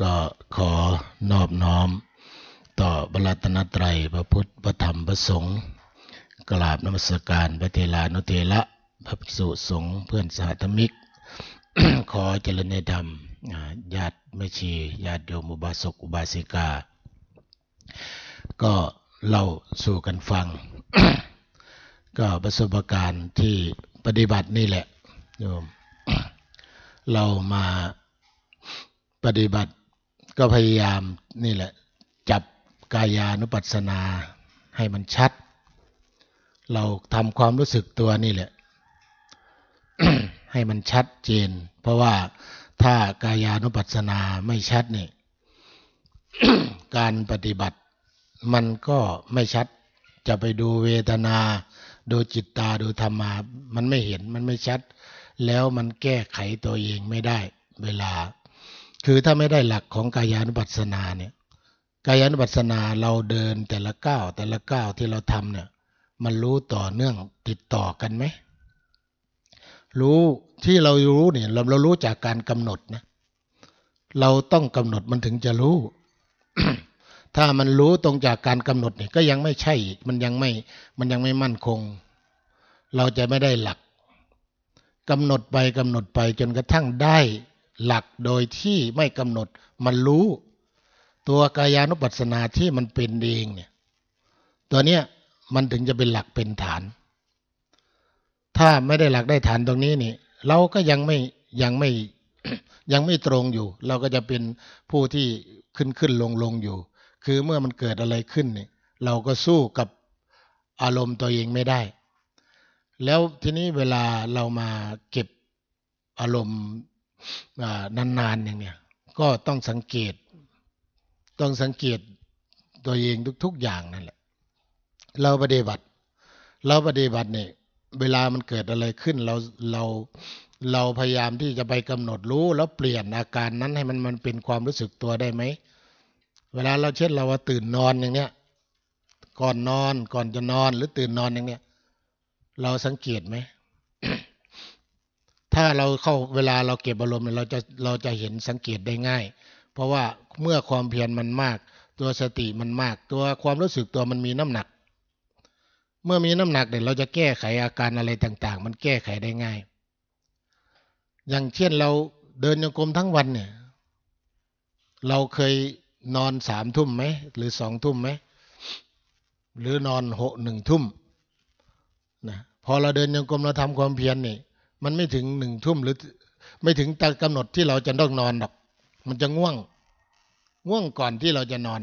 ก็ขอนอบน้อม ต่อบรัตนตรัยพระพุทธพระธรรมพระสงฆ์กราบนมัสการพระเทลานุเทระพระภิกษุสงฆ์เพื่อนสาธมิก ขอเจริญในธรรมญาติแม่ชีญาติโยมอุบาสกอุบาสิกา ก็เล่าสู่กันฟัง ก็ประสบการณ์ที่ปฏิบัตินี่แหละโยมเรามาปฏิบัติ ก็พยายามนี่แหละ จับกายานุปัสสนาให้มันชัด เราทำความรู้สึกตัวนี่แหละ ให้มันชัดเจน เพราะว่าถ้ากายานุปัสสนาไม่ชัดนี่การปฏิบัติ มันก็ไม่ชัด จะไปดูเวทนา ดูจิตตาดูธรรมา มันไม่เห็นมันไม่ชัด แล้วมันแก้ไขตัวเองไม่ได้ เวลา คือถ้าไม่ได้หลักของกายานุปัสสนาเนี่ยกายานุปัสสนาเราเดินแต่ละก้าวแต่ละก้าวที่เราทำเนี่ยมันรู้ต่อเนื่องติดต่อกันไหมรู้ที่เรารู้เนี่ยเราเรารู้จากการกำหนดนะเราต้องกำหนดมันถึงจะรู้ ถ้ามันรู้ตรงจากการกำหนดเนี่ยก็ยังไม่ใช่อีกมันยังไม่มันยังไม่มั่นคง เราจะไม่ได้หลักกำหนดไปกำหนดไปจนกระทั่งได้ หลักโดยที่ไม่กำหนดมันรู้ ตัวกายานุปัสสนาที่มันเป็นเองเนี่ยตัวเนี้ยมันถึงจะเป็นหลักเป็นฐาน ถ้าไม่ได้หลักได้ฐานตรงนี้นี่ เราก็ยังไม่ยังไม่ยังไม่ตรงอยู่ เราก็จะเป็นผู้ที่ขึ้นขึ้นลงลงอยู่ คือเมื่อมันเกิดอะไรขึ้นเนี่ยเราก็สู้กับอารมณ์ตัวเองไม่ได้ แล้วทีนี้เวลาเรามาเก็บอารมณ์ นานๆอย่างเนี้ยก็ต้องสังเกต ต้องสังเกตตัวเองทุก ๆอย่างนั่นแหละ เราปฏิบัติ เราปฏิบัติเนี่ยเวลามันเกิดอะไรขึ้น เราเราเราพยายามที่จะไปกำหนดรู้แล้วเปลี่ยนอาการนั้นให้มันมันเป็นความรู้สึกตัวได้ไหมเวลาเราเช่นเราว่าตื่นนอนอย่างเนี้ยก่อนนอนก่อนจะนอนหรือตื่นนอนอย่างเนี้ยเราสังเกตไหม ถ้าเราเข้าเวลาเราเก็บอารมณ์เนี่ยเราจะเราจะเห็นสังเกตได้ง่าย เพราะว่าเมื่อความเพียรมันมาก ตัวสติมันมาก ตัวความรู้สึกตัวมันมีน้ำหนัก เมื่อมีน้ำหนักเนี่ยเราจะแก้ไขอาการอะไรต่าง ๆ มันแก้ไขได้ง่าย อย่างเช่นเราเดินโยกรมทั้งวันเนี่ย เราเคยนอนสามทุ่มไหมหรือสองทุ่มไหมหรือนอนหกหนึ่งทุ่มนะพอเราเดินโยกรมเราทำความเพียรเนี่ย มันไม่ถึงหนึ่งทุ่มหรือ ไม่ถึงตากำหนดที่เราจะต้องนอนหรอก มันจะง่วง ง่วงก่อนที่เราจะนอน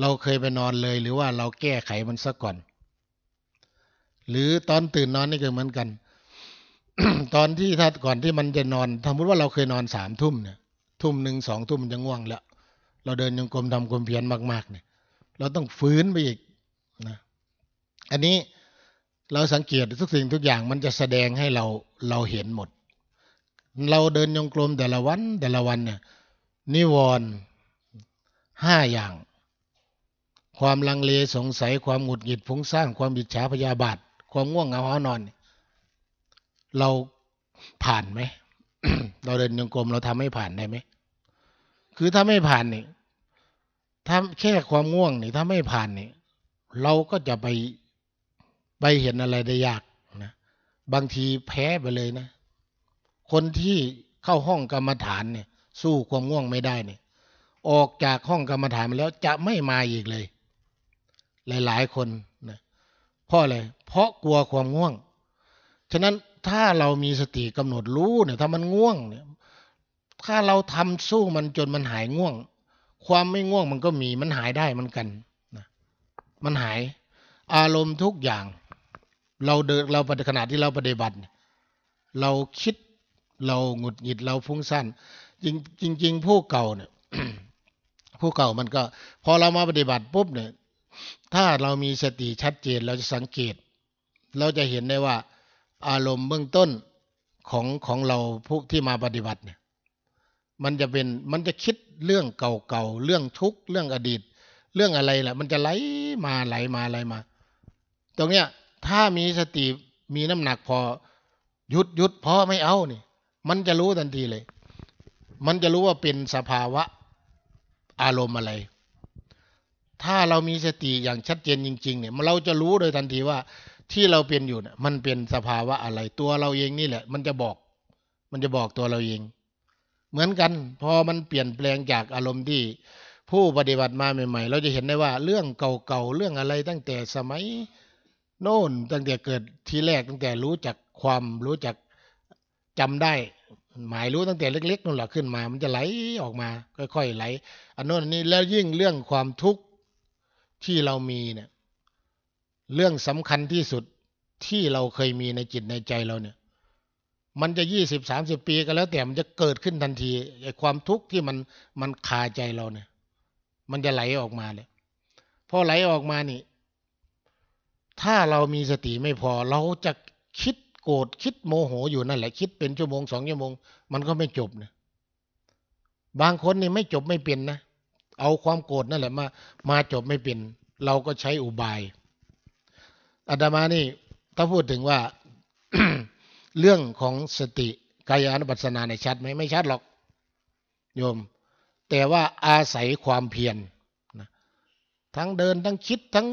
เราเคยไปนอนเลย หรือว่าเราแก้ไขมันซะก่อน หรือตอนตื่นนอนนี่ก็เหมือนกัน ตอนที่ถ้าก่อนที่มันจะนอนสมมติว่าเราเคยนอนสามทุ่มเนี่ย ทุ่มหนึ่งสองทุ่มมันจะง่วงแล้ว เราเดินยังกรมทำความเพียรมากๆเนี่ย เราต้องฟื้นไปอีกนะ อันนี้ เราสังเกตทุกสิ่งทุกอย่างมันจะแสดงให้เราเราเห็นหมด เราเดินยงกลมแต่ละวันแต่ละวันเนี่ยนิวรณ์ห้าอย่าง ความลังเลสงสัยความหงุดหงิดฟุ้งซ่านความบิดฉาพยาบาท ความง่วงเหงาหานอน เราผ่านไหมเราเดินยงกลมเราทำให้ผ่านได้ไหมคือถ้าไม่ผ่านนี่ถ้าแค่ความง่วงนี่ถ้าไม่ผ่านนี่เราก็จะไป ไปเห็นอะไรได้ยากนะบางทีแพ้ไปเลยนะ คนที่เข้าห้องกรรมฐานเนี่ย สู้ความง่วงไม่ได้เนี่ย ออกจากห้องกรรมฐานมาแล้วจะไม่มาอีกเลย หลายๆคนนะเพราะอะไรเพราะกลัวความง่วง ฉะนั้นถ้าเรามีสติกำหนดรู้เนี่ย ถ้ามันง่วงเนี่ย ถ้าเราทำสู้มันจนมันหายง่วง ความไม่ง่วงมันก็มีมันหายได้มือนกันนะมันหายอารมณ์ทุกอย่าง เราเดินเราปฏิขณะที่เราปฏิบัติ เราคิดเราหงุดหงิดเราฟุ้งซ่านจริงจริง ๆ ผู้เก่าเนี่ยผู้เก่ามันก็พอเรามาปฏิบัติปุ๊บเนี่ยถ้าเรามีสติชัดเจนเราจะสังเกต เราจะเห็นได้ว่า อารมณ์เบื้องต้นของของเราผู้ที่มาปฏิบัติเนี่ยมันจะเป็นมันจะคิดเรื่องเก่าๆเรื่องทุกข์เรื่องอดีต เรื่องอะไรแหละมันจะไหลมาไหลมาไหลมา ตรงเนี้ย ถ้ามีสติมีน้ำหนักพอหยุดหยุดพอไม่เอานี่มันจะรู้ทันทีเลย มันจะรู้ว่าเป็นสภาวะอารมณ์อะไร ถ้าเรามีสติอย่างชัดเจนจริง ๆ เนี่ยเราจะรู้โดยทันทีว่าที่เราเป็นอยู่เนี่ยมันเป็นสภาวะอะไร ตัวเราเองนี่แหละ มันจะบอก มันจะบอกตัวเราเอง เหมือนกัน พอมันเปลี่ยนแปลงจากอารมณ์ที่ ผู้ปฏิบัติมาใหม่ ๆ เราจะเห็นได้ว่าเรื่องเก่าๆเรื่องอะไรตั้งแต่สมัย โน่นตั้งแต่เกิดทีแรกตั้งแต่รู้จักความรู้จักจำได้ หมายรู้ตั้งแต่เล็กๆนั่นแหละขึ้นมา มันจะไหลออกมา ค่อยๆไหล อันโน้นอันนี้แล้วยิ่งเรื่องความทุกข์ที่เรามีเนี่ยเรื่องสำคัญที่สุดที่เราเคยมีในจิตในใจเราเนี่ย มันจะยี่สิบสามสิบปีก็แล้ว แต่มันจะเกิดขึ้นทันทีไอ้ความทุกข์ที่มันมันคาใจเราเนี่ย มันจะไหลออกมาเลยพอไหลออกมานี่ ถ้าเรามีสติไม่พอเราจะคิดโกรธคิดโมโหอยู่นั่นแหละ คิดเป็นชั่วโมงสองชั่วโมง มันก็ไม่จบนะบางคนนี่ไม่จบไม่เป็นนะเอาความโกรธนั่นแหละมา มาจบไม่เป็น เราก็ใช้อุบายอาตมานี่ ถ้าพูดถึงว่า เรื่องของสติกายานุปัสสนาในชัดไหมไม่ชัดหรอก โยม แต่ว่าอาศัยความเพียรนะทั้งเดินทั้งคิดทั้ง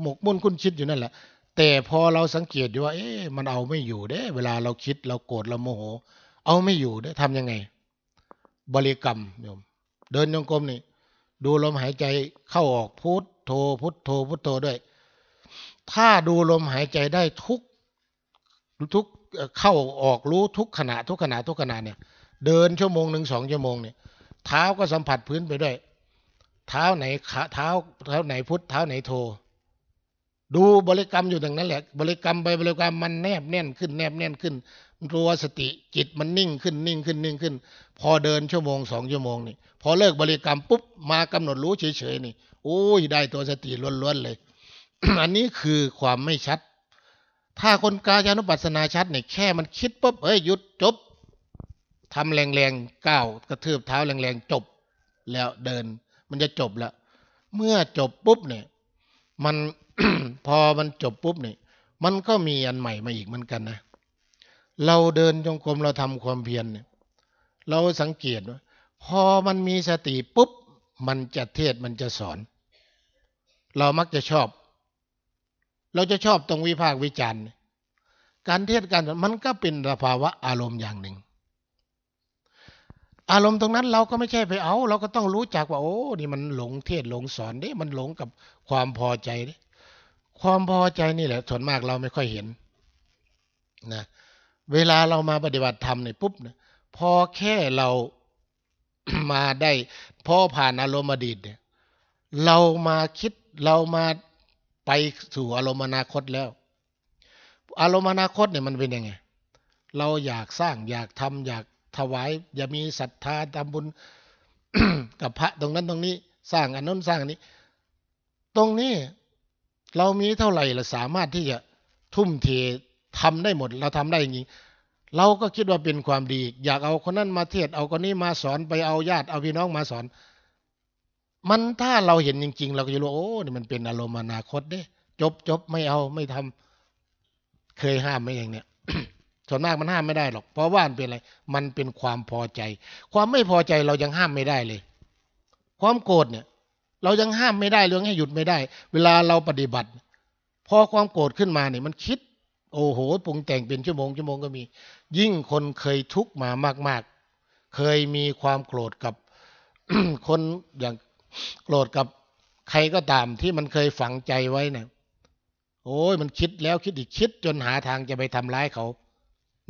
หมกมุ่นคุณคิดอยู่นั่นแหละ แต่พอเราสังเกตอยู่ว่า เอ๊ะมันเอาไม่อยู่เด้เวลาเราคิดเราโกรธเราโมโห เอาไม่อยู่เด้ทำยังไง บริกรรมโยมเดินโยงกรมนี่ดูลมหายใจเข้าออกพุทโธพุทโธพุทโธด้วย ถ้าดูลมหายใจได้ทุกทุกเข้าออกรู้ทุกขณะทุกขณะทุกขณะเนี่ย เดินชั่วโมงหนึ่งสองชั่วโมงเนี่ยเท้าก็สัมผัสพื้นไปด้วย เท้าไหนขาเท้าเท้าไหนพุทเท้าไหนโธ ดูบริกรรมอยู่ตรงนั้นแหละ บริกรรมไปบริกรรมมันแนบแน่นขึ้นแนบแน่นขึ้นตัวสติจิตมันนิ่งขึ้นนิ่งขึ้นนิ่งขึ้น พอเดินชั่วโมงสองชั่วโมงนี่พอเลิกบริกรรมปุ๊บมากำหนดรู้เฉยๆนี่โอ้ยได้ตัวสติล้วนๆเลย อันนี้คือความไม่ชัด ถ้าคนกายานุปัสสนาชัดเนี่ยแค่มันคิดปุ๊บเอ้ยหยุดจบทำแรงๆก้าวกระทืบเท้าแรงๆจบ แล้วเดิน มันจะจบแล้วเมื่อจบปุ๊บเนี่ย มัน พอมันจบปุ๊บเนี่ยมันก็มีอันใหม่มาอีกเหมือนกันนะ เราเดินจงกรมเราทำความเพียรเนี่ย เราสังเกตว่าพอมันมีสติปุ๊บ มันจะเทศมันจะสอน เรามักจะชอบ เราจะชอบตรงวิพากษ์วิจารณ์ การเทศการมันก็เป็นสภาวะอารมณ์อย่างหนึ่ง อารมณ์ตรงนั้นเราก็ไม่ใช่ไปเอา เราก็ต้องรู้จักว่าโอ้ นี่มันหลงเทศหลงสอนเด้มันหลงกับความพอใจเด้ ความพอใจนี่แหละ ส่วนมากเราไม่ค่อยเห็นนะเวลาเรามาปฏิบัติธรรมเนี่ยปุ๊บเนี่ยพอแค่เรามาได้พอผ่านอารมณ์อดีตเนี่ย เรามาคิดเรามาไปสู่อารมณ์อนาคตแล้ว อารมณ์อนาคตเนี่ยมันเป็นยังไง เราอยากสร้างอยากทำอยากถวาย อย่ามีศรัทธาทำบุญกับพระตรงนั้นตรงนี้ สร้างอันนั้นสร้างอันนี้ ตรงนี้ เรามีเท่าไหร่เราสามารถที่จะทุ่มเททำได้หมด เราทำได้จริงเราก็คิดว่าเป็นความดี อยากเอาคนนั้นมาเทศเอาคนนี้มาสอนไปเอาญาติเอาพี่น้องมาสอน มันถ้าเราเห็นจริง ๆ เราก็จะรู้โอ้นี่มันเป็นอารมณ์อนาคตเด้จบจบไม่เอาไม่ทำเคยห้ามไหมอย่างเนี้ยส่วนมากมันห้ามไม่ได้หรอก เพราะว่ามันเป็นอะไร มันเป็นความพอใจ ความไม่พอใจเรายังห้ามไม่ได้เลย ความโกรธเนี่ย เรายังห้ามไม่ได้เรื่องให้หยุดไม่ได้ เวลาเราปฏิบัติ พอความโกรธขึ้นมาเนี่ยมันคิด โอ้โหปรุงแต่งเป็นชั่วโมงชั่วโมงก็มี ยิ่งคนเคยทุกข์มามาก ๆ เคยมีความโกรธกับคนอย่างโกรธกับใครก็ตามที่มันเคยฝังใจไว้นะ่ะโอ้ยมันคิดแล้วคิดอีกคิดจนหาทางจะไปทำร้ายเขา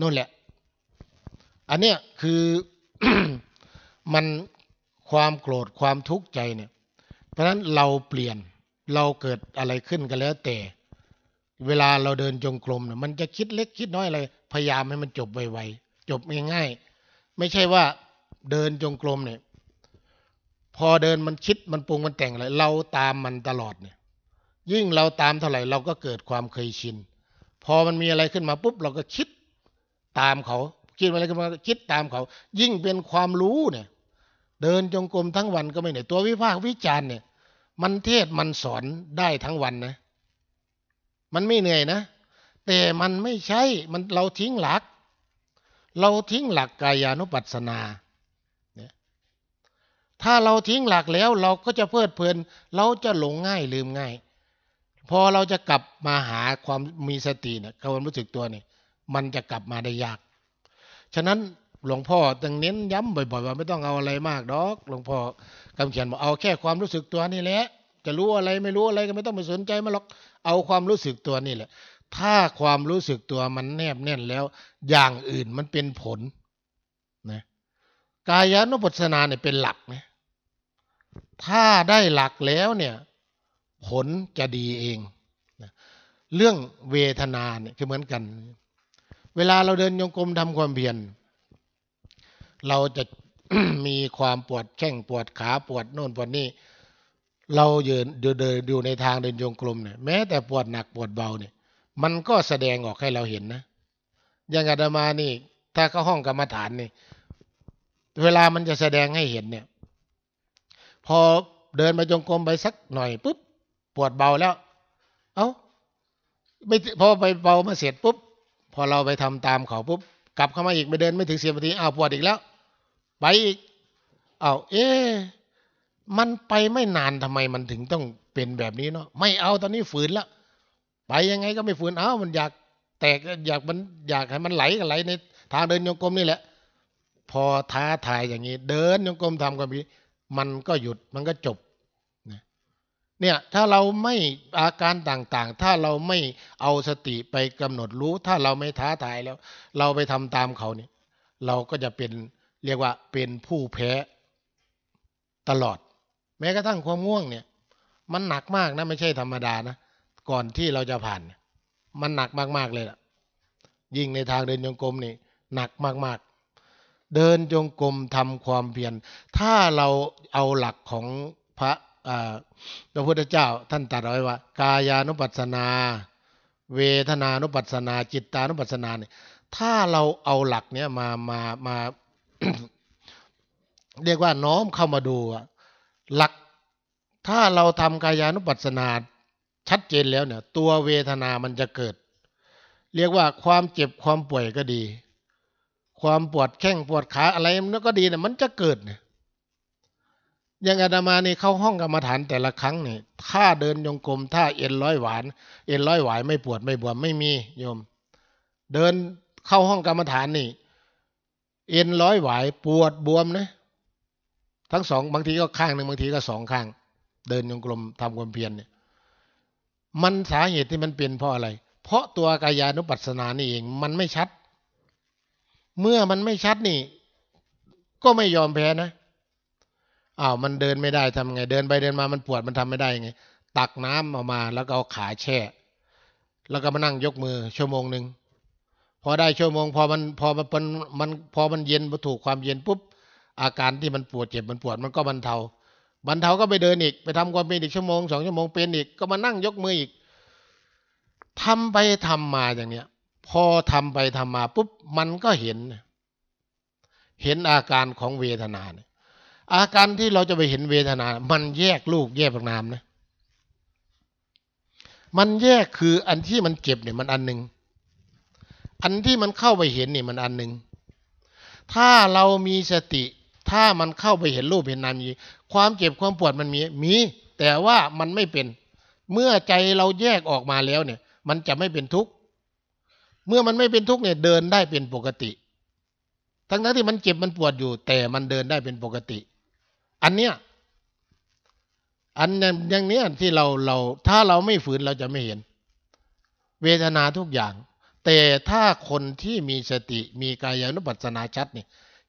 นั่นแหละ อันเนี้ยคือมันความโกรธความทุกข์ใจเนี่ย ราะฉะนั้นเราเปลี่ยนเราเกิดอะไรขึ้นกันแล้วแต่ เวลาเราเดินจงกรมเนี่ยมันจะคิดเล็กคิดน้อยอะไรพยายามให้มันจบไวๆจบง่ายๆ ไม่ใช่ว่าเดินจงกรมเนี่ยพอเดินมันคิดมันปรุงมันแต่งอะไรเราตามมันตลอดเนี่ย ยิ่งเราตามเท่าไหร่เราก็เกิดความเคยชิน พอมันมีอะไรขึ้นมาปุ๊บเราก็คิดตามเขา คิดอะไรขึ้นมาคิดตามเขา ยิ่งเป็นความรู้เนี่ย เดินจงกรมทั้งวันก็ไม่เหนื่อยตัววิพากวิจารณ์เนี่ย มันเทศมันสอนได้ทั้งวันนะ มันไม่เหนื่อยนะ แต่มันไม่ใช่มันเราทิ้งหลัก เราทิ้งหลักกายานุปัสสนาเนี่ยถ้าเราทิ้งหลักแล้วเราก็จะเพลิดเพลิน เราจะหลงง่ายลืมง่าย พอเราจะกลับมาหาความมีสติเนี่ยความรู้สึกตัวเนี่ยมันจะกลับมาได้ยาก ฉะนั้น หลวงพ่อต้องเน้นย้ำบ่อย ๆ ว่าไม่ต้องเอาอะไรมากดอก หลวงพ่อคำเขียนบอกเอาแค่ความรู้สึกตัวนี่แหละ จะรู้อะไรไม่รู้อะไรก็ไม่ต้องไปสนใจมันหรอกเอาความรู้สึกตัวนี่แหละ ถ้าความรู้สึกตัวมันแนบแน่นแล้ว อย่างอื่นมันเป็นผลนะกายานุปัสสนาเนี่ยเป็นหลักนะถ้าได้หลักแล้วเนี่ย ผลจะดีเองนะเรื่องเวทนาเนี่ยคือเหมือนกัน เวลาเราเดินโยงกรมทำความเพียร เราจะมีความปวดแข้งปวดขาปวดโน่นปวดนี่เราเดินเดินอยู่ในทางเดินโยงกลมเนี่ยแม้แต่ปวดหนักปวดเบาเนี่ย มันก็แสดงออกให้เราเห็นนะอย่างอาตมานี่ ถ้าเข้าห้องกรรมฐานนี่เวลามันจะแสดงให้เห็นเนี่ย พอเดินมาจงกรมไปสักหน่อยปุ๊บปวดเบาแล้ว เอา้าไม่พอไปเบามาเสร็จปุ๊บ พอเราไปทำตามเขาปุ๊บกลับเข้ามาอีกไม่เดินไม่ถึงสิบนาทีอ้าวปวดอีกแล้ว ไปอีกเอาเอ๊มันไปไม่นานทำไมมันถึงต้องเป็นแบบนี้เนาะไม่เอาตอนนี้ฝืนแล้วไปยังไงก็ไม่ฝืนเอ้ามันอยากแตกอยากมันอยากให้มันไหลก็ไหลในทางเดินโยกลมนี่แหละ พอท้าทายอย่างนี้ เดินโยกลมทำความดีมันก็หยุดมันก็จบเนี่ยถ้าเราไม่อาการต่างๆ ถ้าเราไม่เอาสติไปกำหนดรู้ ถ้าเราไม่ท้าทายแล้ว เราไปทำตามเขาเนี่ย เราก็จะเป็น เรียกว่าเป็นผู้แพ้ตลอด แม้กระทั่งความง่วงเนี่ย มันหนักมากนะไม่ใช่ธรรมดานะก่อนที่เราจะผ่าน มันหนักมากๆเลยล่ะ ยิ่งในทางเดินจงกรมนี่หนักมากๆ เดินจงกรมทำความเพียรถ้าเราเอาหลักของพระพระพุทธเจ้าท่านตรัสไว้ว่า กายานุปัสสนา เวทนานุปัสสนา จิตตานุปัสสนาเนี่ยถ้าเราเอาหลักเนี้ยมามามา เรียกว่าน้อมเข้ามาดูหลักถ้าเราทำกายานุปัสสนาชัดเจนแล้วเนี่ย ตัวเวทนามันจะเกิด เรียกว่าความเจ็บความป่วยก็ดี ความปวดแข้งปวดขาอะไรมันก็ดีเนี่ยมันจะเกิดเนี่ยอย่างอาตมานี่เข้าห้องกรรมฐานแต่ละครั้งนี่ถ้าเดินยงกลมถ้าเอ็นร้อยหวาน เอ็นร้อยหวายไม่ปวดไม่บวมไม่มีโยม เดินเข้าห้องกรรมฐานนี่ เอ็นร้อยหวายปวดบวมนะ ทั้งสองบางทีก็ข้างหนึ่งบางทีก็สองข้าง เดินยงกลมทำความเพียรเนี่ย มันสาเหตุที่มันเป็นเพราะอะไร เพราะตัวกายานุปัสสนานี่เองมันไม่ชัด เมื่อมันไม่ชัดนี่ ก็ไม่ยอมแพ้นะอ้าวมันเดินไม่ได้ทำไง เดินไปเดินมามันปวดมันทำไม่ได้ไง ตักน้ำออกมาแล้วก็เอาขาแช่ แล้วก็มานั่งยกมือชั่วโมงหนึ่ง อได้ชั่วโมงพอมันพอมันมันพอมันเย็นพอถูกความเย็นปุ๊บอาการที่มันปวดเจ็บมันปวดมันก็บรรเทาบรรเทาก็ไปเดินอีก ไปทำความเป็นอีกชั่วโมงสองชั่วโมงเป็นอีกก็มานั่งยกมืออีกทำไปทำมาอย่างเนี้ย พอทำไปทำมาปุ๊บมันก็เห็น เห็นอาการของเวทนาเนี่ยอาการที่เราจะไปเห็นเวทนา มันแยกลูกแยกนามนะ มันแยกคืออันที่มันเจ็บเนี่ยมันอันหนึ่ง อันที่มันเข้าไปเห็นนี่มันอันหนึ่ง ถ้าเรามีสติ ถ้ามันเข้าไปเห็นรูปเห็นนามมีความเจ็บความปวดมันมีมี แต่ว่ามันไม่เป็น เมื่อใจเราแยกออกมาแล้วเนี่ย มันจะไม่เป็นทุกข์ เมื่อมันไม่เป็นทุกข์เนี่ยเดินได้เป็นปกติ ทั้งนั้นที่มันเจ็บมันปวดอยู่ แต่มันเดินได้เป็นปกติ อันเนี้ยอันอย่างเนี้ยที่เราเราถ้าเราไม่ฝืนเราจะไม่เห็น เวทนาทุกอย่าง แต่ถ้าคนที่มีสติมีกายานุปัสสนาชัดนี่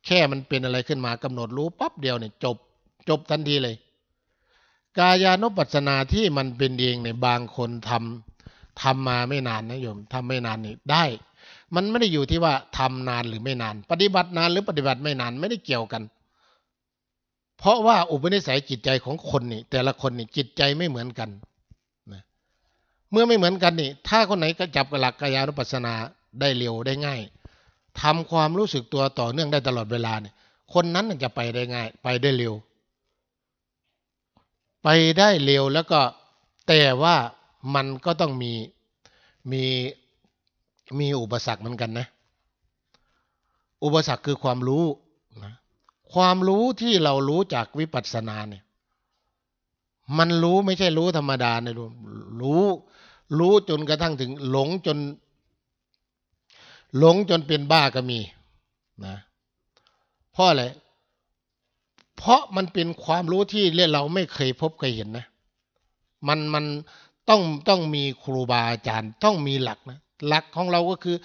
แค่มันเป็นอะไรขึ้นมากำหนดรู้ปั๊บเดียวเนี่ยจบจบทันทีเลย กายานุปัสสนาที่มันเป็นเองเนี่ยบางคนทำทำมาไม่นานนะโยมทำไม่นานนี่ได้ มันไม่ได้อยู่ที่ว่าทำนานหรือไม่นาน ปฏิบัตินานหรือปฏิบัติไม่นานไม่ได้เกี่ยวกัน เพราะว่าอุปนิสัยจิตใจของคนนี่แต่ละคนนี่จิตใจไม่เหมือนกัน เมื่อไม่เหมือนกันนี่ ถ้าคนไหนก็จับกับหลักกายานุปัสสนาได้เร็วได้ง่ายทำความรู้สึกตัวต่อเนื่องได้ตลอดเวลาเนี่ย คนนั้นจะไปได้ง่าย ไปได้เร็ว ไปได้เร็วแล้วก็แต่ว่ามันก็ต้องมีมีมีอุปสรรคเหมือนกันนะ อุปสรรคคือความรู้นะความรู้ที่เรารู้จากวิปัสสนาเนี่ย มันรู้ไม่ใช่รู้ธรรมดานะรู้ รู้จนกระทั่งถึงหลงจน หลงจนเป็นบ้าก็มีนะเพราะอะไรเพราะมันเป็นความรู้ที่เราไม่เคยพบเคยเห็นนะ มันมันต้องต้องมีครูบาอาจารย์ต้องมีหลักนะหลักของเราก็คือ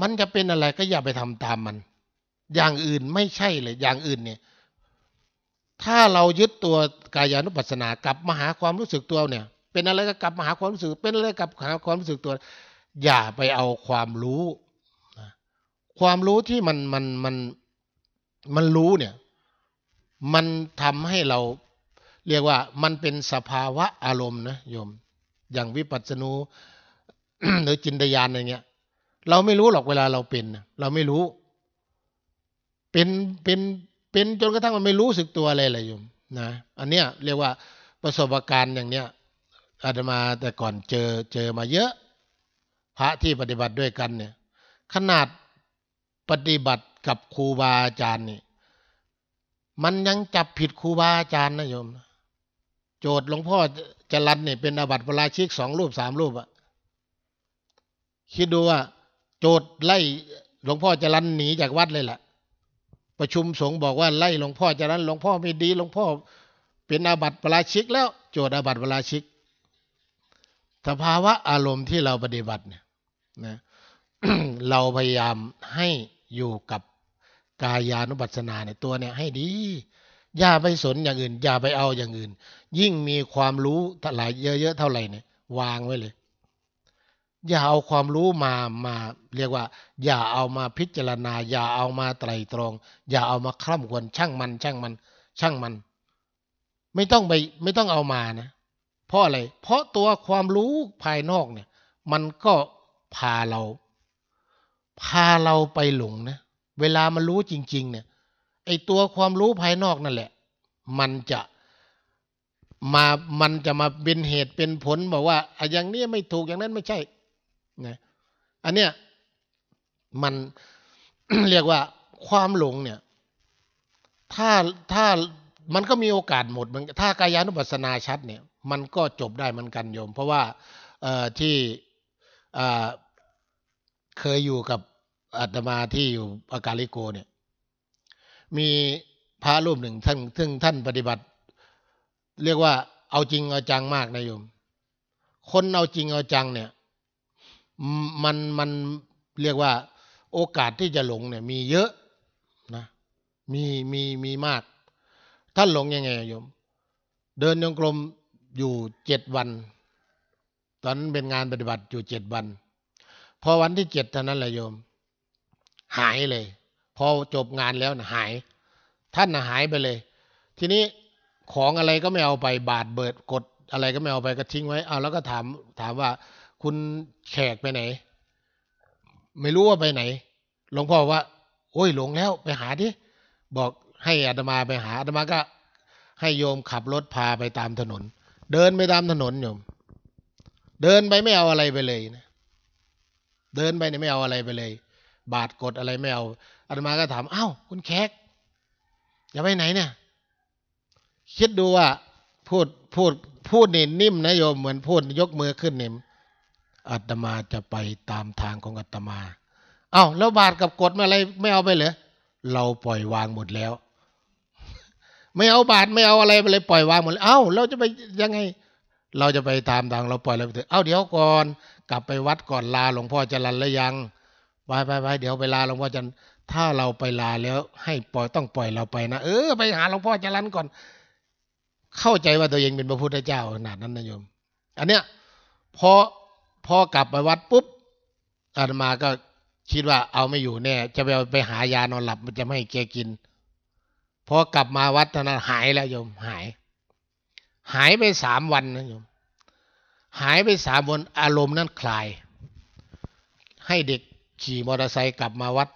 มันจะเป็นอะไรก็อย่าไปทำตามมัน อย่างอื่นไม่ใช่เลย อย่างอื่นเนี่ย ถ้าเรายึดตัวกายานุปัสสนากลับมาหาความรู้สึกตัวเนี่ย เป็นอะไรก็กลับมาหาความรู้สึก เป็นอะไรกลับหาความรู้สึกตัว อย่าไปเอาความรู้ความรู้ที่มันมันมันมันรู้เนี่ย มันทำให้เราเรียกว่ามันเป็นสภาวะอารมณ์นะโยม อย่างวิปัสสนูหรือจินตยานอะไรเงี้ย เราไม่รู้หรอกเวลาเราเป็น เราไม่รู้ เป็นเป็นเป็นจนกระทั่งมันไม่รู้สึกตัวอะไรเลยโยมนะ อันเนี้ยเรียกว่าประสบการณ์อย่างเนี้ย อาตมาแต่ก่อนเจอเจอมาเยอะ พระที่ปฏิบัติด้วยกันเนี่ย ขนาดปฏิบัติกับครูบาอาจารย์นี่มันยังจับผิดครูบาอาจารย์นะโยม โจทย์หลวงพ่อจรันเนี่ยเป็นอาบัติเวลาชิกสองรูปสามรูปอะคิดดูว่า โจทย์ไล่หลวงพ่อจรันหนีจากวัดเลยแหละประชุมสงฆ์บอกว่าไล่หลวงพ่อจรันหลวงพ่อไม่ดีหลวงพ่อ เป็นอาบัติเวลาชิกแล้ว โจทย์อาบัติเวลาชิก สภาวะอารมณ์ที่เราปฏิบัติเนี่ยนะเราพยายามให้อยู่กับกายานุปัสสนาเนี่ยตัวเนี่ยให้ดี อย่าไปสนอย่างอื่น อย่าไปเอาอย่างอื่น ยิ่งมีความรู้เท่าไหร่เยอะๆเท่าไหร่เนี่ยวางไว้เลย อย่าเอาความรู้มามาเรียกว่า อย่าเอามาพิจารณา อย่าเอามาไตรตรอง อย่าเอามาคร่ำควรช่างมัน ช่างมัน ช่างมัน ไม่ต้องไปไม่ต้องเอามานะ เพราะอะไร เพราะตัวความรู้ภายนอกเนี่ย มันก็พาเรา พาเราไปหลงนะ เวลามันรู้จริง ๆ เนี่ย ไอตัวความรู้ภายนอกนั่นแหละ มันจะมา มันจะมาเป็นเหตุเป็นผลบอกว่าอย่างนี้ไม่ถูกอย่างนั้นไม่ใช่ นะ อันเนี้ยมันเรียกว่าความหลงเนี่ย ถ้าถ้ามันก็มีโอกาสหมดมันถ้ากายานุปัสสนาชัดเนี่ย มันก็จบได้เหมือนกันโยม เพราะว่าที่เคยอยู่กับอาตมาที่อยู่อากาลิโกเนี่ย มีพระรูปหนึ่งท่านซึ่งท่านปฏิบัติ เรียกว่าเอาจริงเอาจังมากนะโยม คนเอาจริงเอาจังเนี่ย มันมันเรียกว่าโอกาสที่จะหลงเนี่ย มีเยอะนะมีมีมีมาก ท่านหลงยังไงโยม เดินยงกลม อยู่เจ็ดวัน ตอนเป็นงานปฏิบัติอยู่เจ็ดวัน พอวันที่เจ็ดเท่านั้นแหละโยม หายเลย พอจบงานแล้วนะหาย ท่านนะหายไปเลย ทีนี้ของอะไรก็ไม่เอาไปบาดเบิดกดอะไรก็ไม่เอาไปก็ทิ้งไว้เอาแล้วก็ถามถามว่าคุณแขกไปไหน ไม่รู้ว่าไปไหน หลวงพ่อว่า โอ้ยหลงแล้วไปหาดิบอกให้อาตมาไปหาอาตมาก็ให้โยมขับรถพาไปตามถนน เดินไปตามถนนโยม เดินไปไม่เอาอะไรไปเลยนะ เดินไปเนี่ยไม่เอาอะไรไปเลย บาดกดอะไรไม่เอาอาตมาก็ถามอ้าวคุณแขกอย่าไปไหนเนี่ย คิดดูว่าพูดพูดพูดนี่นิ่มนะโยมเหมือนพูดยกมือขึ้นนิ่มอาตมาจะไปตามทางของอาตมา เอา้าแล้วบาดกับกดอะไรไม่เอาไปเหรอเราปล่อยวางหมดแล้ว ไม่เอาบาดไม่เอาอะไรไปเลยปล่อยวางหมดเอ้าเราจะไปยังไง เราจะไปตามทางเราปล่อยเราไปเถอะเอ้าเดี๋ยวก่อน กลับไปวัดก่อนลาหลวงพ่อจรันแล้วยังไปไปไปเดี๋ยวไปลาหลวงพ่อจันถ้าเราไปลาแล้ว ให้ปล่อยต้องปล่อยเราไปนะเออไปหาหลวงพ่อจรันก่อน เข้าใจว่าตัวเองเป็นพระพุทธเจ้าขนาดนั้นนะโยม อันเนี้ยพอพอกลับไปวัดปุ๊บอาตมาก็คิดว่าเอาไม่อยู่แน่ จะไปไปหายานอนหลับมันจะไม่ให้แกกิน พอกลับมาวัดนั้นหายแล้วโยมหาย หายไปสามวันนะโยมหายไปสามวันอารมณ์นั้นคลาย ให้เด็กขี่มอเตอร์ไซค์กลับมาวัด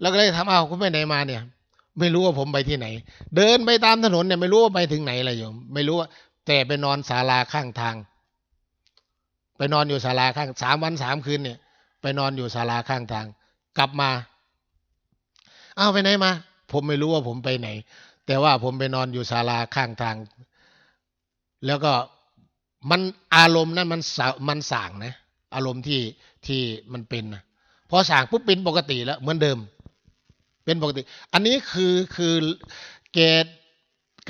แล้วก็เลยถามเอาคุณไปไหนมาเนี่ย ไม่รู้ว่าผมไปที่ไหน เดินไปตามถนนเนี่ยไม่รู้ว่าไปถึงไหนอะไรอยู่ไม่รู้ว่าแต่ไปนอนศาลาข้างทาง ไปนอนอยู่ศาลาข้างสามวันสามคืนเนี่ย ไปนอนอยู่ศาลาข้างทาง กลับมาเอาไปไหนมา ผมไม่รู้ว่าผมไปไหน แต่ว่าผมไปนอนอยู่ศาลาข้างทาง แล้วก็มันอารมณ์นั้นมันสามันส่างนะ อารมณ์ที่ที่มันเป็นนะพอส่างปุ๊บเป็นปกติแล้วเหมือนเดิม เป็นปกติ อันนี้คือคือเกต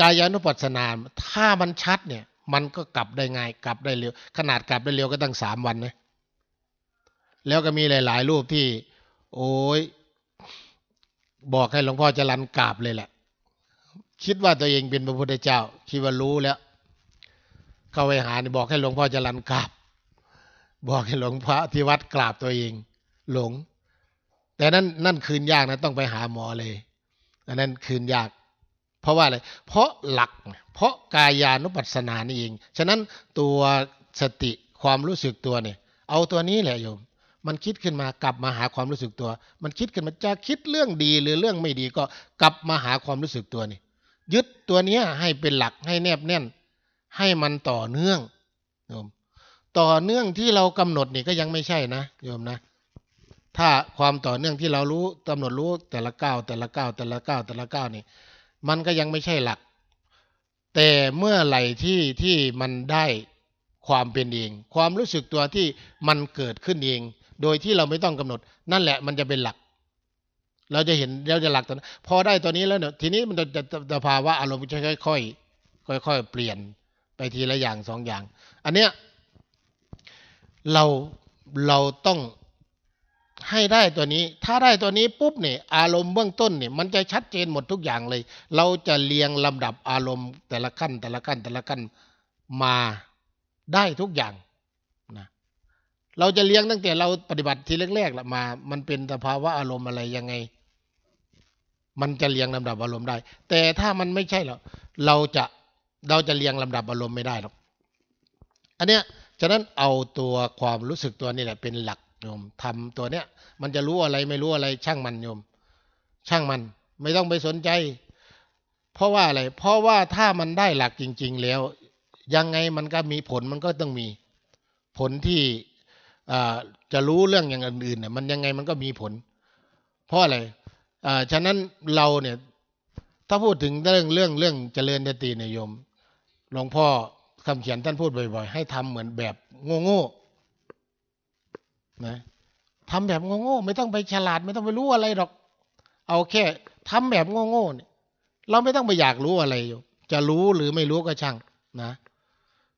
กายานุปัสสนาถ้ามันชัดเนี่ย มันก็กลับได้ง่ายกลับได้เร็ว ขนาดกลับได้เร็วก็ตั้งสามวันนะแล้วก็มีหลาย ๆ รูปที่ โอ้ย บอกให้หลวงพ่อจรันกราบเลยแหละ คิดว่าตัวเองเป็นพระพุทธเจ้า คิดว่ารู้แล้ว เข้าไปหานี่บอกให้หลวงพ่อจรันกราบ บอกให้หลวงพระที่วัดกราบตัวเอง หลง แต่นั่นนั่นคืนยากนะต้องไปหาหมอเลยอันนั้นคืนยาก เพราะว่าอะไร เพราะหลัก เพราะกายานุปัสสนานี่เอง ฉะนั้นตัวสติความรู้สึกตัวเนี่ย เอาตัวนี้แหละโยม มันคิดขึ้นมากลับมาหาความรู้สึกตัว มันคิดขึ้นมาจะคิดเรื่องดีหรือเรื่องไม่ดีก็กลับมาหาความรู้สึกตัวนี่ยึดตัวเนี้ยให้เป็นหลักให้แนบแน่น ให้มันต่อเนื่องโยมต่อเนื่องที่เรากำหนดนี่ก็ยังไม่ใช่นะโยมนะ ถ้าความต่อเนื่องที่เรารู้กำหนดรู้แต่ละก้าวแต่ละก้าวแต่ละก้าวแต่ละก้าวนี่ มันก็ยังไม่ใช่หลัก แต่เมื่อไหร่ที่ที่มันได้ความเป็นเอง ความรู้สึกตัวที่มันเกิดขึ้นเอง โดยที่เราไม่ต้องกำหนด นั่นแหละมันจะเป็นหลัก เราจะเห็นเราจะหลักตอนนั้พอได้ตัวนี้แล้วเนี่ยทีนี้มันจะจะจะภาวะอารมณ์จะค่อยๆค่อยๆเปลี่ยนไปทีละอย่างสองอย่าง อันเนี้ยเราเราต้องให้ได้ตัวนี้ ถ้าได้ตัวนี้ปุ๊บเนี่ยอารมณ์เบื้องต้นเนี่ยมันจะชัดเจนหมดทุกอย่างเลย เราจะเรียงลำดับอารมณ์แต่ละขั้นแต่ละขั้นแต่ละขั้นมาได้ทุกอย่าง เราจะเลี้ยงตั้งแต่เราปฏิบัติทีแรกๆละมา มันเป็นสภาวะอารมณ์อะไรยังไง มันจะเรียงลำดับอารมณ์ได้ แต่ถ้ามันไม่ใช่หรอกเราจะเราจะเรียงลำดับอารมณ์ไม่ได้หรอกอันเนี้ยฉะนั้นเอาตัวความรู้สึกตัวนี่แหละเป็นหลักโยมทำตัวเนี้ยมันจะรู้อะไรไม่รู้อะไรช่างมันโยม ช่างมันไม่ต้องไปสนใจ เพราะว่าอะไร เพราะว่าถ้ามันได้หลักจริง ๆ แล้ว ยังไงมันก็มีผลมันก็ต้องมีผลที่ จะรู้เรื่องอย่างอื่นๆเนี่ยมันยังไงมันก็มีผล เพราะอะไรฉะนั้นเราเนี่ยถ้าพูดถึงเรื่องเรื่องเรื่องเจริญสติเนี่ยโยมหลวงพ่อคำเขียนท่านพูดบ่อย ๆ ให้ทำเหมือนแบบโง่ๆนะทำแบบโง่ๆไม่ต้องไปฉลาด ไม่ต้องไปรู้อะไรหรอก เอาแค่ทำแบบโง่ๆเนี่ยเราไม่ต้องไปอยากรู้อะไรอยู่ จะรู้หรือไม่รู้ก็ช่างนะ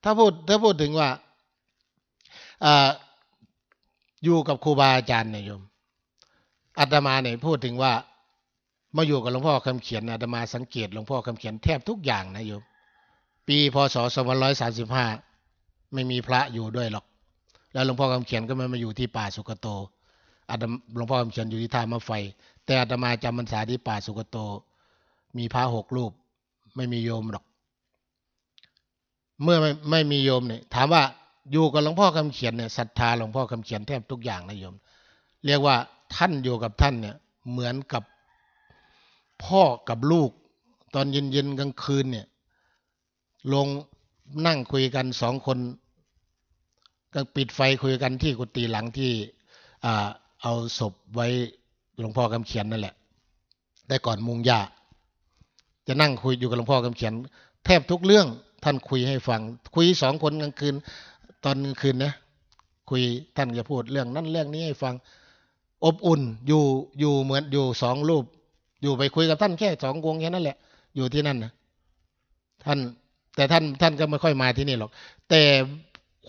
ถ้าพูดถ้าพูดถึงว่า อยู่กับครูบาอาจารย์เนี่ยโยมอาตมาเนี่ยพูดถึงว่ามาอยู่กับหลวงพ่อคำเขียนอาตมาสังเกตหลวงพ่อคำเขียนแทบทุกอย่างนะโยมปีพศ2535ไม่มีพระอยู่ด้วยหรอก แล้วหลวงพ่อคำเขียนก็ไม่มาอยู่ที่ป่าสุกโตอาตมาหลวงพ่อคำเขียนอยู่ที่ท่ามาไฟ แต่อาตมาจำพรรษาที่ป่าสุกโต มีพระหกรูป ไม่มีโยมหรอก เมื่อไม่ไม่มีโยมเนี่ยถามว่า อยู่กับหลวงพ่อคำเขียนเนี่ยศรัทธาหลวงพ่อคำเขียนแทบทุกอย่างนะโยม เรียกว่าท่านอยู่กับท่านเนี่ยเหมือนกับพ่อกับลูก ตอนเย็นๆกลางคืนเนี่ยลงนั่งคุยกันสองคนก็ปิดไฟคุยกันที่กุฏิหลังที่อเอาศพไว้หลวงพ่อคำเขียนนั่นแหละ ได้ก่อนมุงยาจะนั่งคุยอยู่กับหลวงพ่อคำเขียน แทบทุกเรื่องท่านคุยให้ฟัง คุยสองคนกลางคืน ตอนคืนนะคุยท่านจะพูดเรื่องนั้นเรื่องนี้ให้ฟัง อบอุ่นอยู่อยู่เหมือนอยู่สองรูป อยู่ไปคุยกับท่านแค่สองวงแค่นั้นแหละ อยู่ที่นั่นนะท่านแต่ท่านท่านก็ไม่ค่อยมาที่นี่หรอก แต่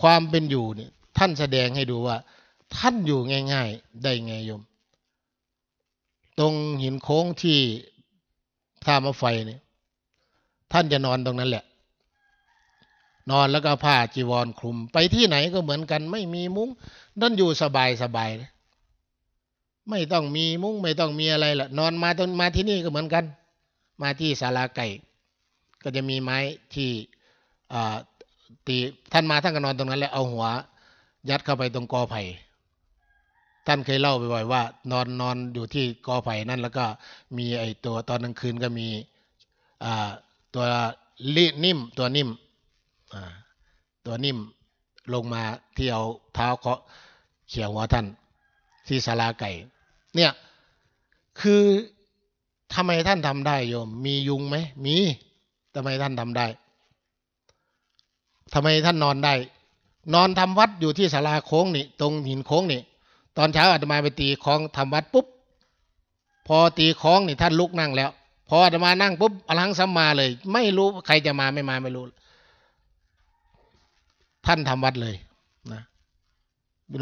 ความเป็นอยู่เนี่ยท่านแสดงให้ดูว่า ท่านอยู่ง่าย ๆ ได้ไงโยม ตรงหินโค้งที่ท่ามาไฟเนี่ยท่านจะนอนตรงนั้นแหละ นอนแล้วก็ผ้าจีวรคลุม ไปที่ไหนก็เหมือนกัน ไม่มีมุ้งนั่นอยู่สบายสบายไม่ต้องมีมุ้งไม่ต้องมีอะไรละนอนมาตรงมาที่นี่ก็เหมือนกัน มาที่ศาลาไก่ ก็จะมีไม้ที่ตีท่านมาท่านก็นอนตรงนั้นแล้วเอาหัว ยัดเข้าไปตรงกอไผ่ท่านเคยเล่าบ่อยๆว่า นอนนอนอยู่ที่กอไผ่นั่นแล้วก็มีไอ้ตัวตอนกลางคืนก็มีอ่าตัวลินิ่มตัวนิ่ม ตัวนิ่มลงมาที่เอาเท้าเคาะเขี่ยหัวท่าน ที่ศาลาไก่ เนี่ย คือทำไมท่านทำได้โยม มียุงไหมมีทำไมท่านทำได้ทำไมท่านนอนได้ นอนทำวัดอยู่ที่ศาลาโค้งนี่ ตรงหินโค้งนี่ ตอนเช้าอาตมาไปตีคล้องทำวัดปุ๊บ พอตีคล้องนี่ท่านลุกนั่งแล้ว พออาตมานั่งปุ๊บอรหังสัมมาเลย ไม่รู้ใครจะมาไม่มาไม่รู้ ท่านทำวัดเลยนะ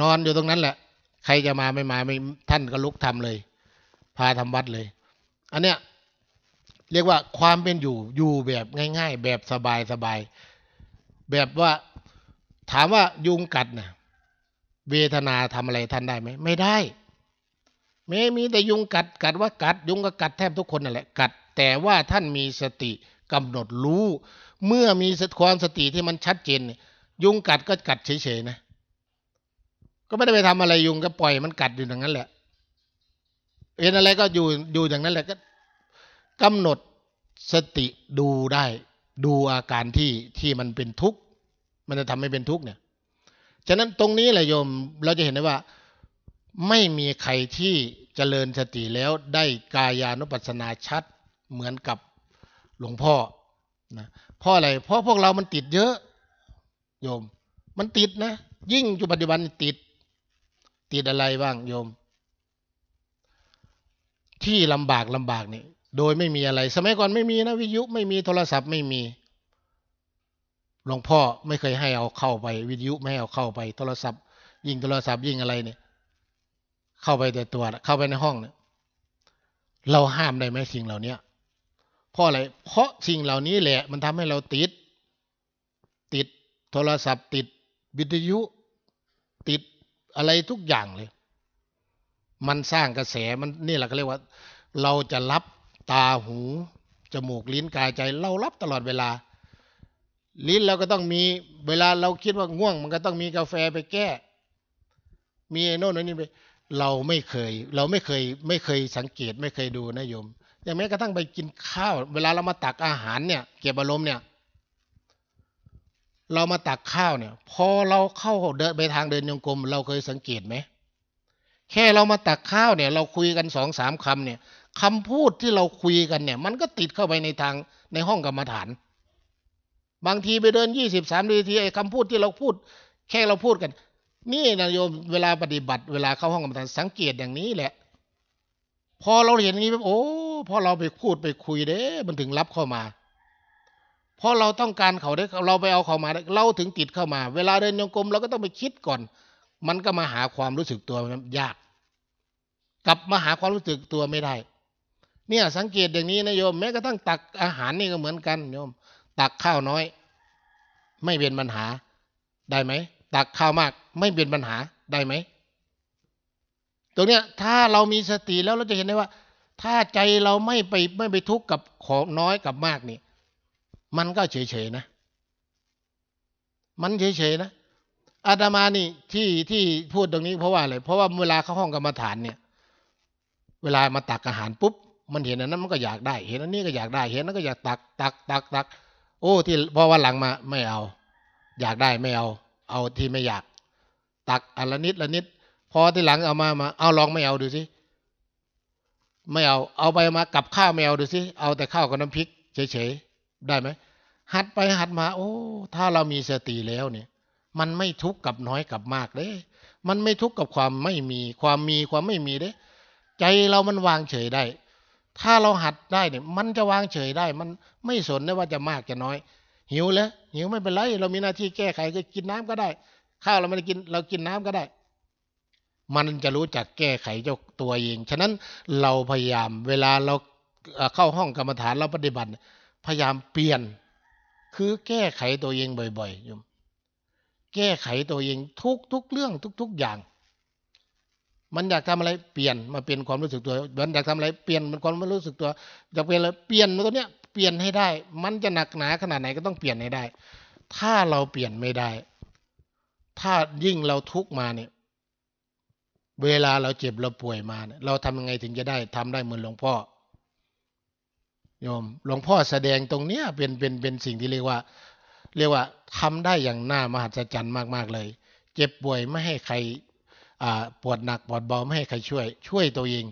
นอนอยู่ตรงนั้นแหละ ใครจะมาไม่มาไม่ท่านก็ลุกทำเลย พาทำวัดเลย อันเนี้ยเรียกว่าความเป็นอยู่อยู่แบบง่าย ๆ แบบสบายๆแบบว่าถามว่ายุงกัดนะเวทนาทำอะไรท่านได้ไหมไม่ได้ไม่มีแต่ยุงกัดกัดว่ากัด ยุงก็กัดแทบทุกคนนั่นแหละกัด แต่ว่าท่านมีสติกำหนดรู้ เมื่อมีความสติที่มันชัดเจนยุ ยุงกัดก็กัดเฉยๆนะ ก็ไม่ได้ไปทำอะไรยุงก็ปล่อยมันกัดอยู่อย่างนั้นแหละเห็นอะไรก็อยู่อยู่อย่างนั้นแหละก็กำหนดสติดูได้ ดูอาการที่ที่มันเป็นทุกข์ มันจะทำให้เป็นทุกข์เนี่ย ฉะนั้นตรงนี้แหละโยมเราจะเห็นได้ว่า ไม่มีใครที่เจริญสติแล้วได้กายานุปัสสนาชัดเหมือนกับหลวงพ่อนะเพราะอะไรเพราะพวกเรามันติดเยอะ โยม มันติดนะ ยิ่งอยู่ปัจจุบันติด ติดอะไรบ้างโยม ที่ลำบากลำบากนี่โดยไม่มีอะไร สมัยก่อนไม่มีนะวิทยุไม่มีโทรศัพท์ไม่มีหลวงพ่อไม่เคยให้เอาเข้าไป วิทยุไม่ให้เอาเข้าไป โทรศัพท์ ยิ่งโทรศัพท์ยิ่งอะไรเนี่ย เข้าไปแต่ตัวเข้าไปในห้องเนี่ยเราห้ามได้ไหมสิ่งเหล่านี้เพราะอะไรเพราะสิ่งเหล่านี้แหละ มันทำให้เราติดติด โทรศัพท์ติดวิทยุติดอะไรทุกอย่างเลย มันสร้างกระแสมันนี่แหละก็เรียกว่า เราจะรับตาหูจมูกลิ้นกายใจ เรารับตลอดเวลา ลิ้นเราก็ต้องมีเวลาเราคิดว่าง่วง มันก็ต้องมีกาแฟไปแก้ มีโน่นนี่ไปเราไม่เคย เราไม่เคยไม่เคยสังเกตไม่เคยดูนะโยมอย่างแม้กระทั่งไปกินข้าว เวลาเรามาตักอาหารเนี่ย เก็บอารมณ์เนี่ย เรามาตักข้าวเนี่ย พอเราเข้าเดินไปทางเดินยงกลม เราเคยสังเกตไหมแค่เรามาตักข้าวเนี่ย เราคุยกันสองสามคำเนี่ยคำพูดที่เราคุยกันเนี่ย มันก็ติดเข้าไปในทางในห้องกรรมฐาน บางทีไปเดินยี่สิบสามนาทีไอ้คำพูดที่เราพูด แค่เราพูดกัน นี่นะโยมเวลาปฏิบัติ เวลาเข้าห้องกรรมฐานสังเกตอย่างนี้แหละ พอเราเห็นอย่างนี้โอ้พอเราไปพูดไปคุยเด้ มันถึงรับเข้ามา พอเราต้องการเขาได้เราไปเอาเขามาเราถึงติดเข้ามา เวลาเดินโยงกลมเราก็ต้องไปคิดก่อน มันก็มาหาความรู้สึกตัวมันยาก กลับมาหาความรู้สึกตัวไม่ได้ เนี่ยสังเกตอย่างนี้นะโยมแม้กระทั่งตักอาหารนี่ก็เหมือนกันโยม ตักข้าวน้อย ไม่เป็นปัญหาได้ไหมตักข้าวมากไม่เป็นปัญหาได้ไหมตรงเนี้ยถ้าเรามีสติแล้วเราจะเห็นได้ว่า ถ้าใจเราไม่ไปไม่ไปทุกข์กับของน้อยกับมากนี่ มันก็เฉยๆนะ มันเฉยๆนะอาตมานี่ที่ที่พูดตรงนี้เพราะว่าอะไรเพราะว่าเวลาเข้าห้องกรรมฐานเนี่ย เวลามาตักอาหารปุ๊บมันเห็นอันนั้นมันก็อยากได้ เห็นอันนี้ก็อยากได้ เห็นนั้นก็อยากตักตักตักตัก โอ้ ที่พอวันหลังมาไม่เอา อยากได้ไม่เอา เอาที่ไม่อยาก ตักอันละนิดละนิด พอที่หลังเอามามา เอาลองไม่เอาดูสิไม่เอา เอาไปมากับข้าวไม่เอาดูสิเอาแต่ข้าวกับน้ำพริกเฉยๆได้ไหม หัดไปหัดมา โอ้ ถ้าเรามีสติแล้วเนี่ย มันไม่ทุกข์กับน้อยกับมากเลยมันไม่ทุกข์กับความไม่มี ความมีความไม่มีเด้ ใจเรามันวางเฉยได้ ถ้าเราหัดได้เนี่ย มันจะวางเฉยได้ มันไม่สนนะว่าจะมากจะน้อย หิวแล้วหิวไม่เป็นไร เรามีหน้าที่แก้ไขก็กินน้ำก็ได้ ข้าวเราไม่ได้กิน เรากินน้ำก็ได้ มันจะรู้จักแก้ไขเจ้าตัวเอง ฉะนั้นเราพยายาม เวลาเราเข้าห้องกรรมฐานเราปฏิบัติ พยายามเปลี่ยน คือแก้ไขตัวเองบ่อยๆโยมแก้ไขตัวเองทุกทุกเรื่องทุก ๆอย่าง มันอยากทำอะไรเปลี่ยนมาเป็นความรู้สึกตัว มันอยากทำอะไรเปลี่ยนมันความรู้สึกตัวอยากเปลี่ยนอะไรเปลี่ยนตัวเนี้ยเปลี่ยนให้ได้ มันจะหนักหนาขนาดไหนก็ต้องเปลี่ยนให้ได้ ถ้าเราเปลี่ยนไม่ได้ ถ้ายิ่งเราทุกมาเนี่ย เวลาเราเจ็บเราป่วยมาเนี่ยเราทำยังไงถึงจะได้ทำได้เหมือนหลวงพ่อ โยมหลวงพ่อแสดงตรงเนี้ยเป็นเป็นเป็นสิ่งที่เรียกว่า เรียกว่าทำได้อย่างน่ามหัศจรรย์มากๆเลย เจ็บป่วยไม่ให้ใครปวดหนักปวดเบาไม่ให้ใครช่วย ช่วยตัวเอง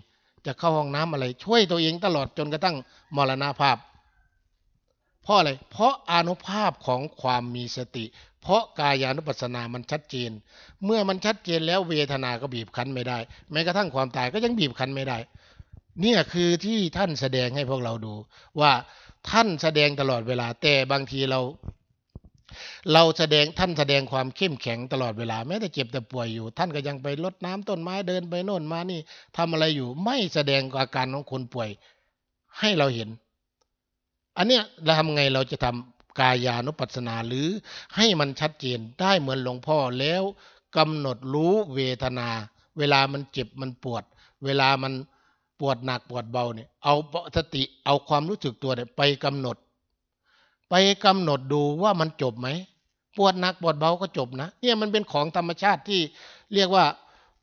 จะเข้าห้องน้ำอะไร ช่วยตัวเองตลอดจนกระทั่งมรณภาพ เพราะอะไร เพราะอนุภาพของความมีสติ เพราะกายานุปัสสนามันชัดเจน เมื่อมันชัดเจนแล้วเวทนาก็บีบคั้นไม่ได้ แม้กระทั่งความตายก็ยังบีบคั้นไม่ได้ เนี่ยคือที่ท่านแสดงให้พวกเราดู ว่าท่านแสดงตลอดเวลาแต่บางทีเรา เราแสดงท่านแสดงความเข้มแข็งตลอดเวลาแม้แต่เจ็บแต่ป่วยอยู่ ท่านก็ยังไปรดน้ำต้นไม้เดินไปโน่นมานี่ทำอะไรอยู่ไม่แสดงอาการของคนป่วย ให้เราเห็น อันเนี้ยเราทำไงเราจะทำกายานุปัสสนาหรือให้มันชัดเจนได้เหมือนหลวงพ่อแล้วกำหนดรู้เวทนา เวลามันเจ็บมันปวด เวลามัน ปวดหนักปวดเบาเนี่ยเอาสติเอาความรู้สึกตัวเนี่ยไปกำหนด ไปกำหนดดูว่ามันจบไหมปวดหนักปวดเบาก็จบนะเนี่ยมันเป็นของธรรมชาติที่เรียกว่า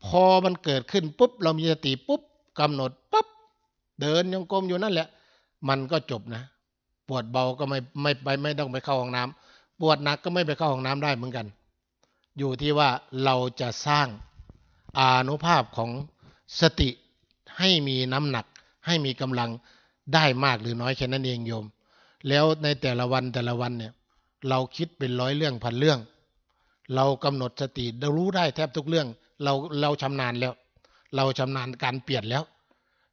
พอมันเกิดขึ้นปุ๊บเรามีสติปุ๊บกำหนดปั๊บเดินยังกลมอยู่นั่นแหละ มันก็จบนะ ปวดเบาก็ไม่ไม่ไปไม่ต้องไปเข้าห้องน้ำปวดหนักก็ไม่ไปเข้าห้องน้ำได้เหมือนกัน อยู่ที่ว่าเราจะสร้างอานุภาพของสติ ให้มีน้ำหนัก ให้มีกำลังได้มากหรือน้อยแค่นั้นเองโยม แล้วในแต่ละวันแต่ละวันเนี่ย เราคิดเป็นร้อยเรื่องพันเรื่อง เรากำหนดสติรารู้ได้แทบทุกเรื่อง เราเราชำนาญแล้ว เราชำนาญการเปลี่ยนแล้ว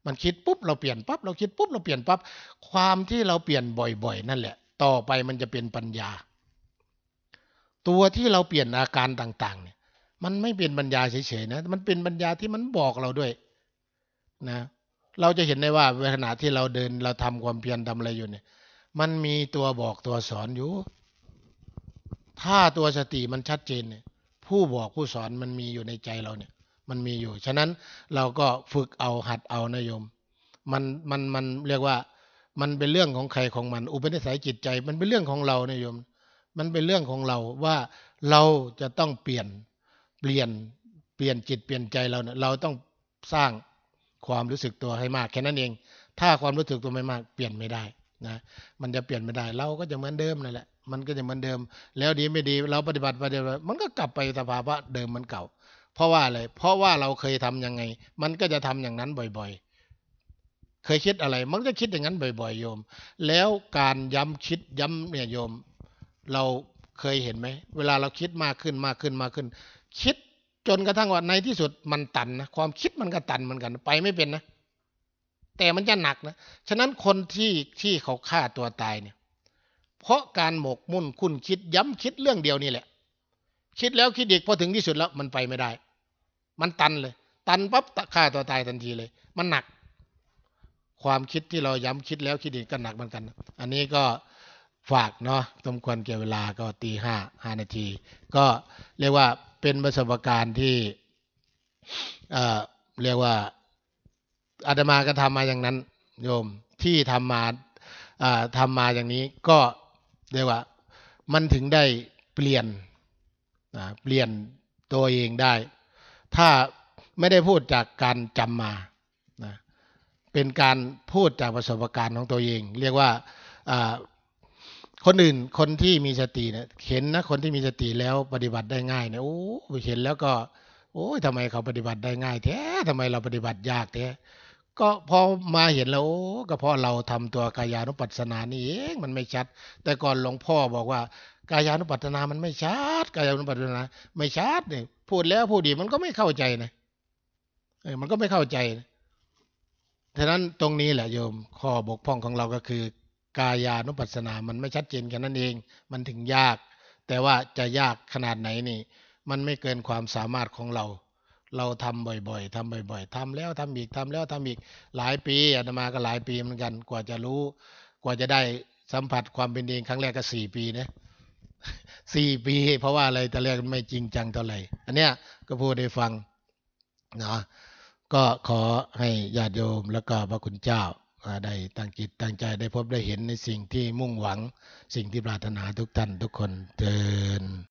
มันคิดปุ๊บเราเปลี่ยนปั๊บเราคิดปุ๊บเราเปลี่ยนปั๊บความที่เราเปลี่ยนบ่อย ๆ นั่นแหละ ต่อไปมันจะเป็นปัญญา ตัวที่เราเปลี่ยนอาการต่างๆ เนี่ย มันไม่เป็นปัญญาเฉยๆนะ มันเป็นปัญญาที่มันบอกเราด้วย นะเราจะเห็นได้ว่าเวลาที่เราเดินเราทำความเพียรทำอะไรอยู่เนี่ย มันมีตัวบอกตัวสอนอยู่ ถ้าตัวสติมันชัดเจนเนี่ย ผู้บอกผู้สอนมันมีอยู่ในใจเราเนี่ย มันมีอยู่ ฉะนั้นเราก็ฝึกเอาหัดเอานะโยม มันมันมันเรียกว่า มันเป็นเรื่องของใครของมัน อุปนิสัยจิตใจ มันเป็นเรื่องของเรานะโยม มันเป็นเรื่องของเราว่าเราจะต้องเปลี่ยนเปลี่ยนเปลี่ยนจิตเปลี่ยนใจเราเนี่ยเราต้องสร้าง ความรู้สึกตัวให้มากแค่นั้นเอง ถ้าความรู้สึกตัวไม่มากเปลี่ยนไม่ได้นะมันจะเปลี่ยนไม่ได้เราก็จะเหมือนเดิมนั่นแหละ มันก็จะเหมือนเดิม แล้วดีไม่ดีเราปฏิบัติไปเดียวมันก็กลับไปสภาวะเดิมเหมันเก่า เพราะว่าอะไรเพราะว่าเราเคยทํำยังไง มันก็จะทำอย่างนั้นบ่อย ๆ เคยคิดอะไร มันก็คิดอย่างนั้นบ่อย ๆ โยม แล้วการย้ำคิดย้ำเนี่ยโยม เราเคยเห็นไหมเวลาเราคิดมากขึ้นมากขึ้นมากขึ้น คิด จนกระทั่งว่าในที่สุดมันตันนะความคิดมันก็ตันเหมือนกัน ไปไม่เป็นนะ แต่มันจะหนักนะฉะนั้นคนที่ที่เขาฆ่าตัวตายเนี่ย เพราะการหมกมุ่นคุ้นคิดย้ำคิดเรื่องเดียวนี่แหละ คิดแล้วคิดอีกพอถึงที่สุดแล้วมันไปไม่ได้ มันตันเลย ตันปั๊บฆ่าตัวตายทันทีเลย มันหนัก ความคิดที่เราย้ำคิดแล้วคิดอีกก็หนักเหมือนกัน อันนี้ก็ฝากเนาะสมควรเกี่ยวเวลาก็ตีห้าห้านาที ก็เรียกว่า เป็นประสบการณ์ที่เเรียกว่าอาตมาก็ทำมาอย่างนั้น โยมที่ทำมาทำมาอย่างนี้ก็เรียกว่า มันถึงได้เปลี่ยนเปลี่ยนตัวเองได้ ถ้าไม่ได้พูดจากการจำมาเป็นการพูดจากประสบการณ์ของตัวเอง เรียกว่า คนอื่นคนที่มีสติเนี่ยเห็นนะคนที่มีสติแล้วปฏิบัติได้ง่ายเนี่ยโอ้เห็นแล้วก็ โอ้ยทำไมเขาปฏิบัติได้ง่ายแท้ทำไมเราปฏิบัติยากแท้ก็พอมาเห็นแล้วโอ้ก็เพราะเราทำตัวกายานุปัสสนานี่เองมันไม่ชัด แต่ก่อนหลวงพ่อบอกว่ากายานุปัสสนามันไม่ชัดกายานุปัสสนา ไม่ชัดเนี่ยพูดแล้วพูดดีมันก็ไม่เข้าใจนะเออมันก็ไม่เข้าใจฉะนั้นตรงนี้แหละโยมข้อบกพร่องของเราก็คือ กายานุปัสสนา มันไม่ชัดเจนแค่นั้นเอง มันถึงยาก แต่ว่าจะยากขนาดไหนนี่ มันไม่เกินความสามารถของเรา เราทำบ่อยๆทำบ่อย ๆทำแล้วทำอีกทำแล้วทำอีกหลายปีอาตมาก็หลายปีเหมือนกัน กว่าจะรู้ กว่าจะได้สัมผัสความเป็นเองครั้งแรกก็สี่ปีนะสี่ปี เพราะว่าอะไรแต่แรกไม่จริงจังเท่าไหร่ อันเนี้ยก็พูดได้ฟังเนาะก็ขอให้ญาติโยมแล้วก็พระคุณเจ้า ได้ตั้งจิตตั้งใจได้พบได้เห็นในสิ่งที่มุ่งหวัง สิ่งที่ปรารถนาทุกท่านทุกคนเดิน